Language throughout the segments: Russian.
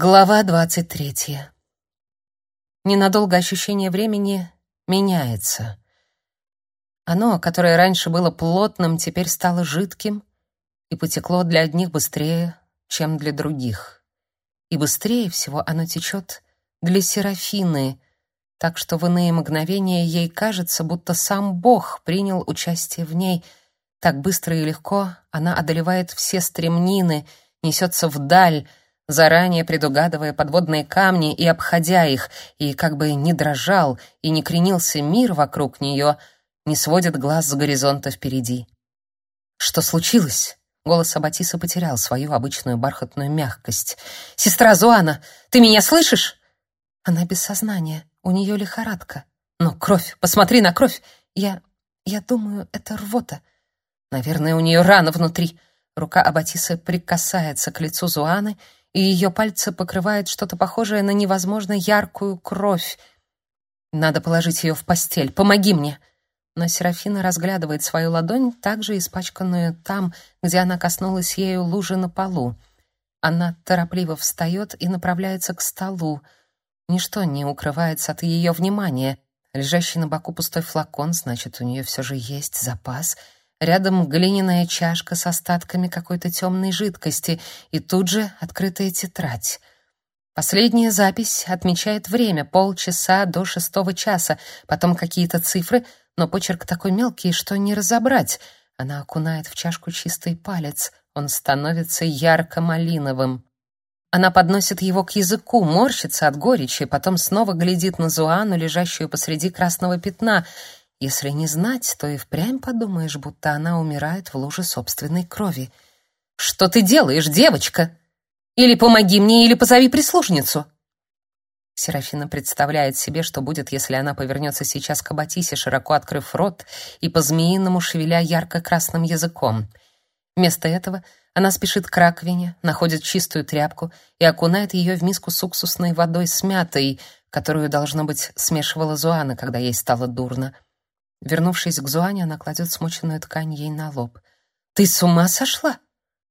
Глава двадцать третья. Ненадолго ощущение времени меняется. Оно, которое раньше было плотным, теперь стало жидким и потекло для одних быстрее, чем для других. И быстрее всего оно течет для Серафины, так что в иные мгновения ей кажется, будто сам Бог принял участие в ней. Так быстро и легко она одолевает все стремнины, несется вдаль, заранее предугадывая подводные камни и обходя их, и как бы не дрожал и не кренился мир вокруг нее, не сводит глаз с горизонта впереди. Что случилось? Голос Абатиса потерял свою обычную бархатную мягкость. Сестра Зуана, ты меня слышишь? Она без сознания, у нее лихорадка. Но кровь, посмотри на кровь. Я я думаю, это рвота. Наверное, у нее рана внутри. Рука Абатиса прикасается к лицу Зуаны, и ее пальцы покрывает что-то похожее на невозможно яркую кровь. Надо положить ее в постель. Помоги мне. Но Серафина разглядывает свою ладонь, также испачканную там, где она коснулась ею лужи на полу. Она торопливо встает и направляется к столу. Ничто не укрывается от ее внимания. Лежащий на боку пустой флакон, значит, у нее все же есть запас — Рядом глиняная чашка с остатками какой-то темной жидкости и тут же открытая тетрадь. Последняя запись отмечает время полчаса до шестого часа, потом какие-то цифры, но почерк такой мелкий, что не разобрать. Она окунает в чашку чистый палец, он становится ярко-малиновым. Она подносит его к языку, морщится от горечи, потом снова глядит на Зуану, лежащую посреди красного пятна, если не знать, то и впрямь подумаешь, будто она умирает в луже собственной крови. «Что ты делаешь, девочка? Или помоги мне, или позови прислужницу!» Серафина представляет себе, что будет, если она повернется сейчас к Аббатисе, широко открыв рот и по-змеиному шевеля ярко-красным языком. Вместо этого она спешит к раковине, находит чистую тряпку и окунает ее в миску с уксусной водой с мятой, которую, должно быть, смешивала Зуана, когда ей стало дурно. Вернувшись к Зуане, она кладет смоченную ткань ей на лоб. «Ты с ума сошла?»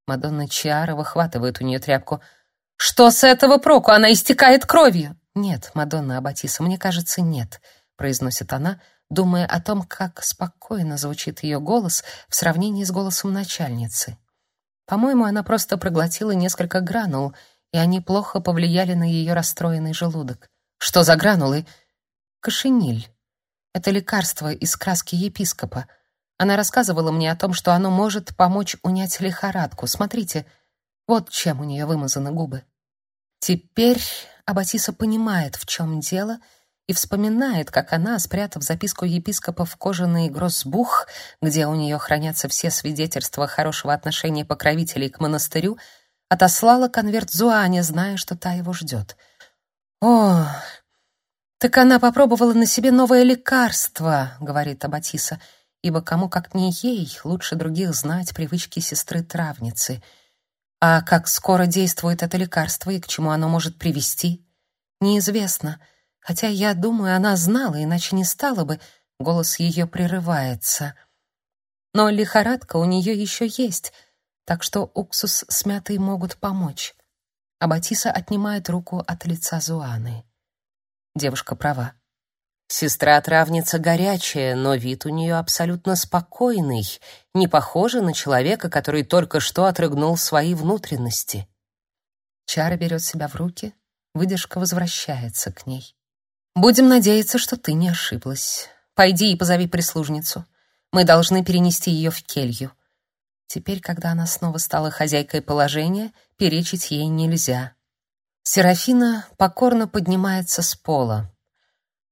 Мадонна Чиара выхватывает у нее тряпку. «Что с этого проку? Она истекает кровью!» «Нет, Мадонна Аббатиса, мне кажется, нет», — произносит она, думая о том, как спокойно звучит ее голос в сравнении с голосом начальницы. По-моему, она просто проглотила несколько гранул, и они плохо повлияли на ее расстроенный желудок. «Что за гранулы?» «Кошениль». Это лекарство из краски епископа. Она рассказывала мне о том, что оно может помочь унять лихорадку. Смотрите, вот чем у нее вымазаны губы. Теперь Аббатиса понимает, в чем дело, и вспоминает, как она, спрятав записку епископа в кожаный гроссбух, где у нее хранятся все свидетельства хорошего отношения покровителей к монастырю, отослала конверт Зуане, зная, что та его ждет. О, «Так она попробовала на себе новое лекарство», — говорит Аббатиса, «ибо кому, как не ей, лучше других знать привычки сестры-травницы. А как скоро действует это лекарство и к чему оно может привести, неизвестно. Хотя я думаю, она знала, иначе не стала бы». Голос ее прерывается. Но лихорадка у нее еще есть, так что уксус с мятой могут помочь. Аббатиса отнимает руку от лица Зуаны. Девушка права. Сестра-травница горячая, но вид у нее абсолютно спокойный, не похожа на человека, который только что отрыгнул свои внутренности. Чара берет себя в руки, выдержка возвращается к ней. «Будем надеяться, что ты не ошиблась. Пойди и позови прислужницу. Мы должны перенести ее в келью». Теперь, когда она снова стала хозяйкой положения, перечить ей нельзя. Серафина покорно поднимается с пола.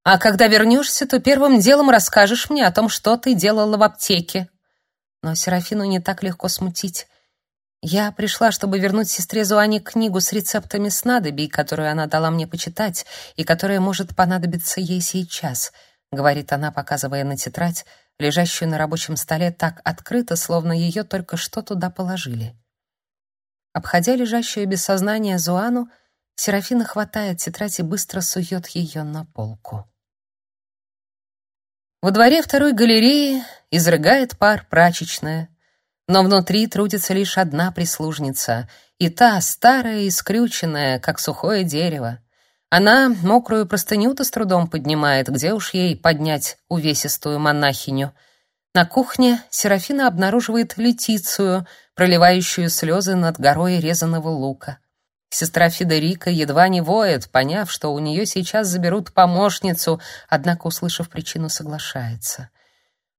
А когда вернешься, то первым делом расскажешь мне о том, что ты делала в аптеке. Но Серафину не так легко смутить. Я пришла, чтобы вернуть сестре Зуане книгу с рецептами снадобий, которую она дала мне почитать и которая может понадобиться ей сейчас, говорит она, показывая на тетрадь, лежащую на рабочем столе так открыто, словно ее только что туда положили. Обходя лежащую без сознания Зуану, Серафина хватает тетрадь и быстро сует ее на полку. Во дворе второй галереи изрыгает пар прачечная, но внутри трудится лишь одна прислужница, и та старая и скрюченная, как сухое дерево. Она мокрую простыню-то с трудом поднимает, где уж ей поднять увесистую монахиню. На кухне Серафина обнаруживает Летицию, проливающую слезы над горой резаного лука. Сестра Федерика едва не воет, поняв, что у нее сейчас заберут помощницу, однако, услышав причину, соглашается.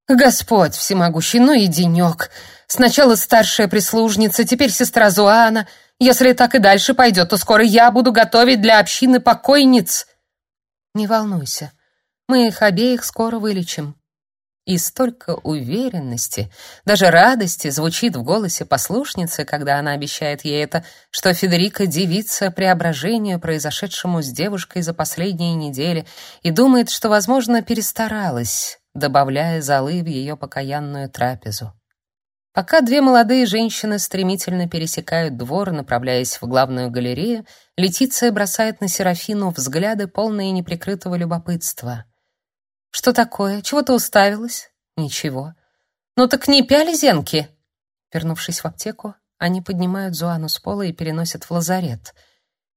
«Господь всемогущий, ну и денек! Сначала старшая прислужница, теперь сестра Зуана. Если так и дальше пойдет, то скоро я буду готовить для общины покойниц!» «Не волнуйся, мы их обеих скоро вылечим», и столько уверенности, даже радости звучит в голосе послушницы, когда она обещает ей это, что Федерика дивится преображению, произошедшему с девушкой за последние недели, и думает, что, возможно, перестаралась, добавляя золы в ее покаянную трапезу. Пока две молодые женщины стремительно пересекают двор, направляясь в главную галерею, Летиция бросает на Серафину взгляды, полные неприкрытого любопытства — что такое? Чего ты уставилась? Ничего. Ну так не пяли зенки. Вернувшись в аптеку, они поднимают Зуану с пола и переносят в лазарет.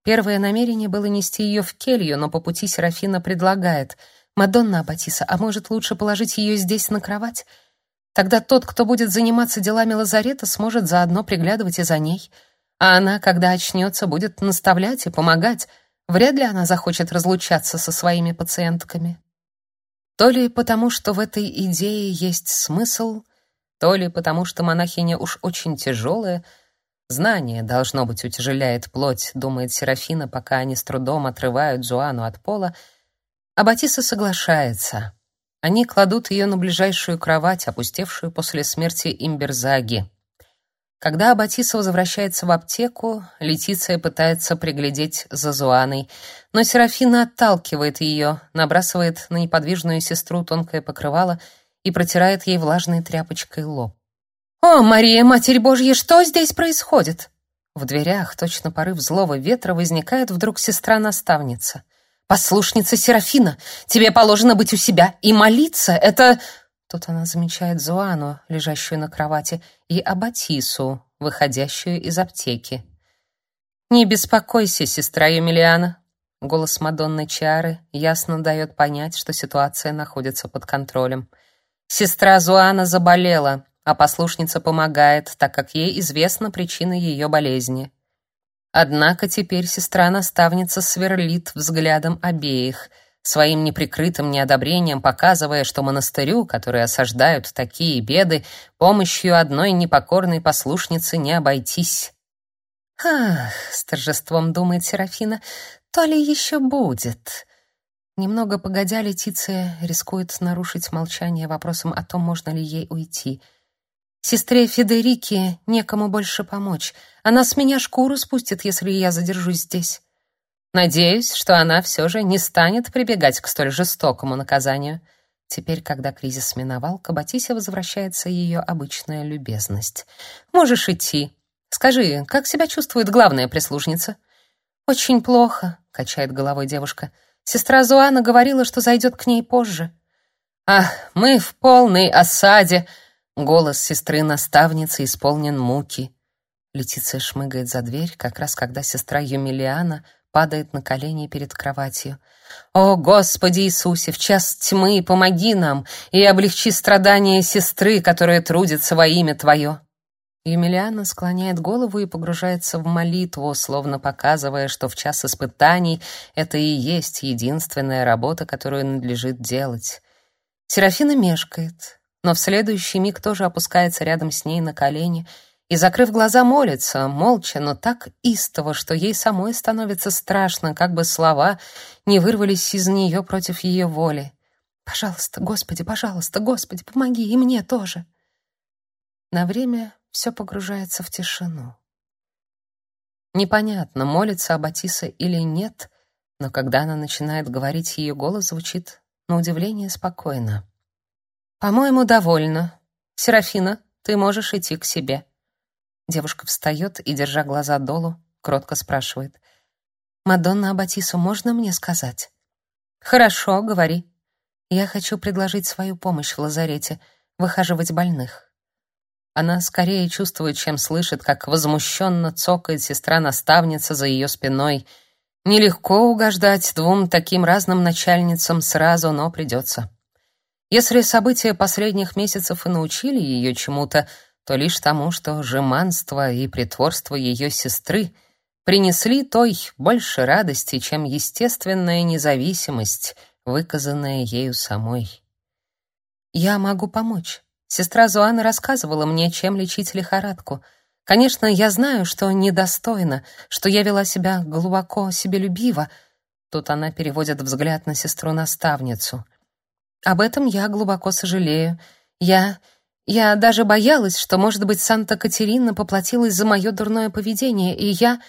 Первое намерение было нести ее в келью, но по пути Серафина предлагает: "Мадонна Аббатиса, а может, лучше положить ее здесь на кровать? Тогда тот, кто будет заниматься делами лазарета, сможет заодно приглядывать и за ней, а она, когда очнется, будет наставлять и помогать. Вряд ли она захочет разлучаться со своими пациентками". То ли потому, что в этой идее есть смысл, то ли потому, что монахиня уж очень тяжелая, знание, должно быть, утяжеляет плоть, думает Серафина, пока они с трудом отрывают Жуану от пола, а Батиса соглашается. Они кладут ее на ближайшую кровать, опустевшую после смерти Имберзаги. Когда Аббатиса возвращается в аптеку, Летиция пытается приглядеть за Зуаной, но Серафина отталкивает ее, набрасывает на неподвижную сестру тонкое покрывало и протирает ей влажной тряпочкой лоб. «О, Мария, Матерь Божья, что здесь происходит?» В дверях, точно порыв злого ветра, возникает вдруг сестра-наставница. «Послушница Серафина, тебе положено быть у себя и молиться, это...» Тут она замечает Зуану, лежащую на кровати, и Абатису, выходящую из аптеки. «Не беспокойся, сестра Юмилиана». Голос Мадонны Чары ясно дает понять, что ситуация находится под контролем. Сестра Зуана заболела, а послушница помогает, так как ей известна причина ее болезни. Однако теперь сестра-наставница сверлит взглядом обеих — своим неприкрытым неодобрением показывая, что монастырю, который осаждают такие беды, помощью одной непокорной послушницы не обойтись. «Ах!» — с торжеством думает Серафина. «То ли еще будет?» Немного погодя, Летиция рискует нарушить молчание вопросом о том, можно ли ей уйти. «Сестре Федерике некому больше помочь. Она с меня шкуру спустит, если я задержусь здесь». Надеюсь, что она все же не станет прибегать к столь жестокому наказанию. Теперь, когда кризис миновал, к Аббатисе возвращается ее обычная любезность. «Можешь идти. Скажи, как себя чувствует главная прислужница?» «Очень плохо», — качает головой девушка. «Сестра Зуана говорила, что зайдет к ней позже». «Ах, мы в полной осаде!» Голос сестры-наставницы исполнен муки. Летиция шмыгает за дверь, как раз когда сестра Юмилиана — падает на колени перед кроватью. «О, Господи Иисусе, в час тьмы помоги нам и облегчи страдания сестры, которая трудится во имя Твое!» Емельяна склоняет голову и погружается в молитву, словно показывая, что в час испытаний это и есть единственная работа, которую надлежит делать. Серафина мешкает, но в следующий миг тоже опускается рядом с ней на колени — и, закрыв глаза, молится, молча, но так истово, что ей самой становится страшно, как бы слова не вырвались из нее против ее воли. «Пожалуйста, Господи, пожалуйста, Господи, помоги, и мне тоже!» На время все погружается в тишину. Непонятно, молится Аббатиса или нет, но когда она начинает говорить, ее голос звучит на удивление спокойно. «По-моему, довольно. Серафина, ты можешь идти к себе». Девушка встает и, держа глаза долу, кротко спрашивает. «Мадонна Аббатису можно мне сказать?» «Хорошо, говори. Я хочу предложить свою помощь в лазарете, выхаживать больных». Она скорее чувствует, чем слышит, как возмущенно цокает сестра-наставница за ее спиной. Нелегко угождать двум таким разным начальницам сразу, но придется. Если события последних месяцев и научили ее чему-то, то лишь тому, что жеманство и притворство ее сестры принесли той больше радости, чем естественная независимость, выказанная ею самой. «Я могу помочь», Сестра Зуана рассказывала мне, чем лечить лихорадку. Конечно, я знаю, что недостойно, что я вела себя глубоко себелюбиво. Тут она переводит взгляд на сестру-наставницу. Об этом я глубоко сожалею. Я... я даже боялась, что, может быть, Санта-Катерина поплатилась за мое дурное поведение, и я...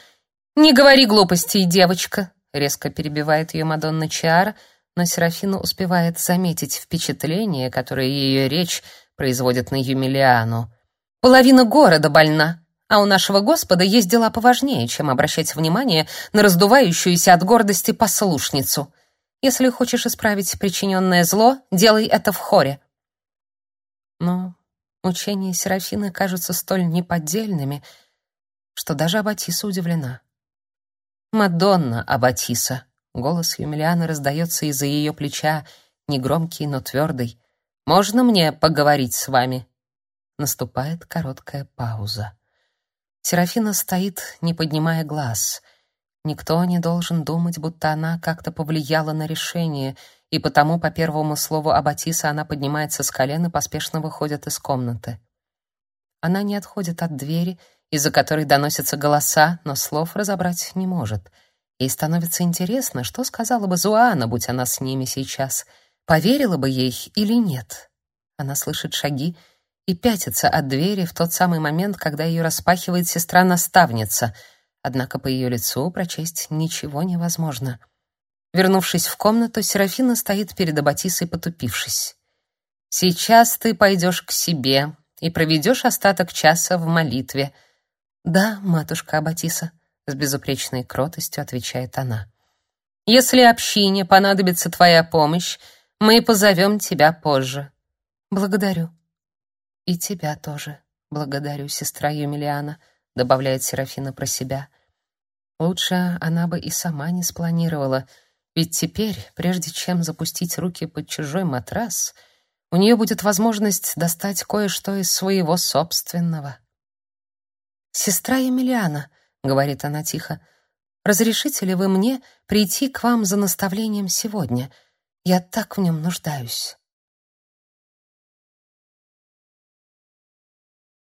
«Не говори глупостей, девочка!» — резко перебивает ее Мадонна Чиара, но Серафина успевает заметить впечатление, которое ее речь производит на Юмилиану. Половина города больна, а у нашего Господа есть дела поважнее, чем обращать внимание на раздувающуюся от гордости послушницу. Если хочешь исправить причиненное зло, делай это в хоре. Но учения Серафины кажутся столь неподдельными, что даже Аббатиса удивлена. «Мадонна Аббатиса!» — голос Юмилианы раздается из-за ее плеча, негромкий, но твердый. Можно мне поговорить с вами?» Наступает короткая пауза. Серафина стоит, не поднимая глаз. Никто не должен думать, будто она как-то повлияла на решение, и потому по первому слову Аббатиса она поднимается с колен и поспешно выходит из комнаты. Она не отходит от двери, из-за которой доносятся голоса, но слов разобрать не может. Ей становится интересно, что сказала бы Зуана, будь она с ними сейчас — Поверила бы ей или нет? Она слышит шаги и пятится от двери в тот самый момент, когда ее распахивает сестра-наставница. Однако по ее лицу прочесть ничего невозможно. Вернувшись в комнату, Серафина стоит перед Аббатисой, потупившись. «Сейчас ты пойдешь к себе и проведешь остаток часа в молитве». «Да, матушка Аббатиса», — с безупречной кротостью отвечает она. «Если общине понадобится твоя помощь, мы позовем тебя позже. Благодарю. И тебя тоже. Благодарю, сестра Юмилиана, добавляет Серафина про себя. Лучше она бы и сама не спланировала, ведь теперь, прежде чем запустить руки под чужой матрас, у нее будет возможность достать кое-что из своего собственного. «Сестра Емельяна», — говорит она тихо, — «разрешите ли вы мне прийти к вам за наставлением сегодня?» Я так в нем нуждаюсь.